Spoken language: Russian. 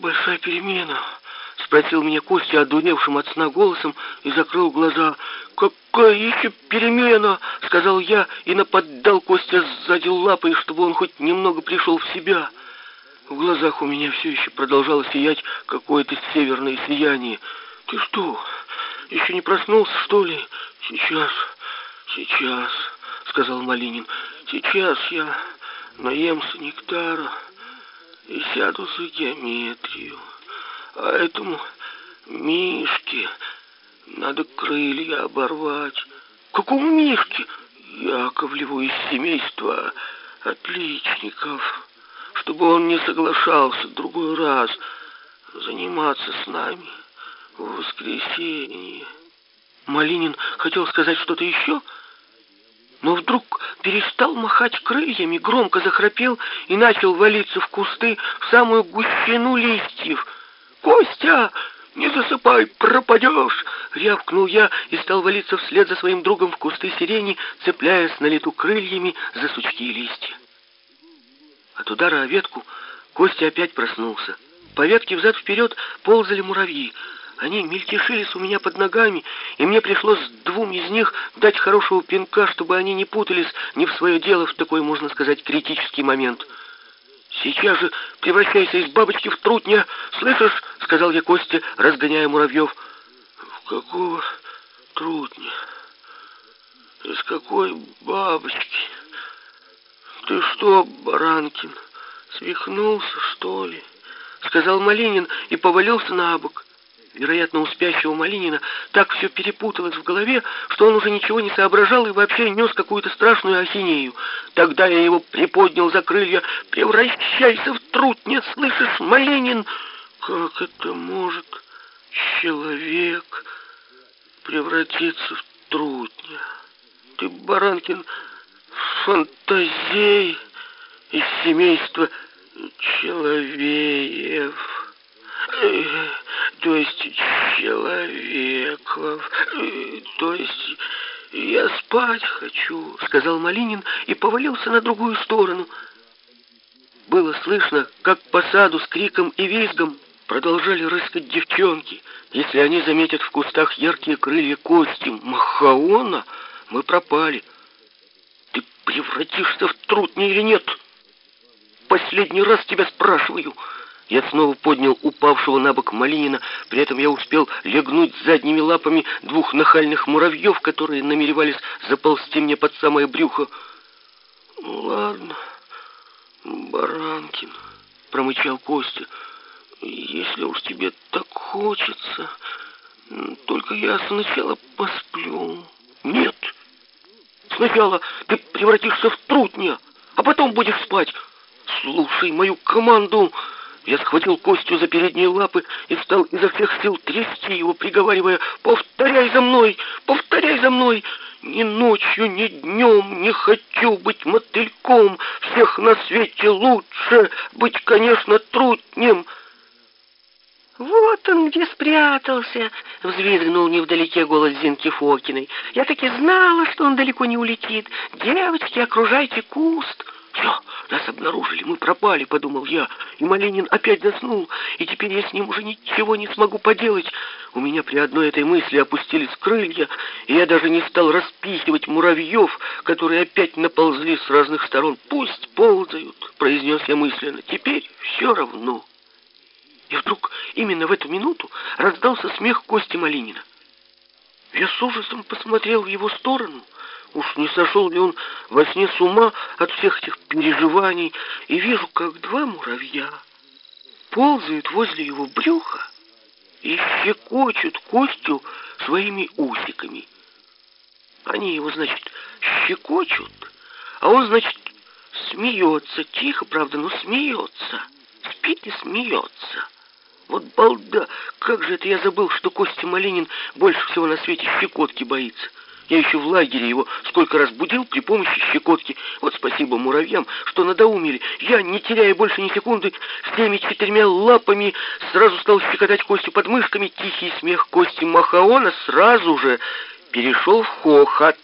большая перемена?» — спросил меня Костя, одуревшим от сна голосом, и закрыл глаза. «Какая еще перемена?» — сказал я и наподдал Костя сзади лапой, чтобы он хоть немного пришел в себя. В глазах у меня все еще продолжало сиять какое-то северное сияние. «Ты что, еще не проснулся, что ли?» «Сейчас, сейчас», — сказал Малинин. «Сейчас я наемся нектара и сяду за геометрию. А этому Мишке надо крылья оборвать. Какому Мишке? Яковлеву из семейства отличников, чтобы он не соглашался другой раз заниматься с нами в воскресенье. Малинин хотел сказать что-то еще, но вдруг перестал махать крыльями, громко захрапел и начал валиться в кусты в самую гущину листьев. «Костя, не засыпай, пропадешь!» — рявкнул я и стал валиться вслед за своим другом в кусты сирени, цепляясь на лету крыльями за сучки и листья. От удара о ветку Костя опять проснулся. По ветке взад-вперед ползали муравьи — они мельтешились у меня под ногами, и мне пришлось двум из них дать хорошего пинка, чтобы они не путались не в свое дело в такой, можно сказать, критический момент. «Сейчас же превращайся из бабочки в трутня, слышишь?» — сказал я Косте, разгоняя муравьев. «В какого трутня? Из какой бабочки? Ты что, Баранкин, свихнулся, что ли?» — сказал Малинин и повалился на бок. Вероятно, у спящего Малинина так все перепуталось в голове, что он уже ничего не соображал и вообще нес какую-то страшную ахинею. Тогда я его приподнял за крылья. «Превращайся в трутня, слышишь, Малинин?» «Как это может человек превратиться в трутня? Ты, Баранкин, фантазей из семейства человеев» то есть человеков, то есть я спать хочу, сказал Малинин и повалился на другую сторону. Было слышно, как по саду с криком и визгом продолжали рыскать девчонки. Если они заметят в кустах яркие крылья кости Махаона, мы пропали. Ты превратишься в трутня или нет? Последний раз тебя спрашиваю. Я снова поднял упавшего на бок Малинина, при этом я успел легнуть задними лапами двух нахальных муравьев, которые намеревались заползти мне под самое брюхо. «Ну ладно, Баранкин», — промычал Костя, — «если уж тебе так хочется, только я сначала посплю». «Нет, сначала ты превратишься в трутня, а потом будешь спать. Слушай мою команду». Я схватил Костю за передние лапы и стал изо всех сил трясти его, приговаривая «Повторяй за мной! Повторяй за мной! Ни ночью, ни днем не хочу быть мотыльком! Всех на свете лучше быть, конечно, трутнем!» «Вот он где спрятался!» — взвизгнул невдалеке голос Зинки Фокиной. «Я так и знала, что он далеко не улетит. Девочки, окружайте куст!» «Все, нас обнаружили, мы пропали», — подумал я. И Малинин опять заснул, и теперь я с ним уже ничего не смогу поделать. У меня при одной этой мысли опустились крылья, и я даже не стал распихивать муравьев, которые опять наползли с разных сторон. «Пусть ползают», — произнес я мысленно. «Теперь все равно». И вдруг именно в эту минуту раздался смех Кости Малинина. Я с ужасом посмотрел в его сторону — Уж не сошел ли он во сне с ума от всех этих переживаний, и вижу, как два муравья ползают возле его брюха и щекочут Костю своими усиками. Они его, значит, щекочут, а он, значит, смеется, тихо, правда, но смеется, спит и смеется. Вот балда, как же это я забыл, что Костя Малинин больше всего на свете щекотки боится. Я еще в лагере его сколько раз будил при помощи щекотки. Вот спасибо муравьям, что надоумили. Я, не теряя больше ни секунды, всеми четырьмя лапами сразу стал щекотать Костю под мышками. Тихий смех Кости Махаона сразу же перешел в хохот.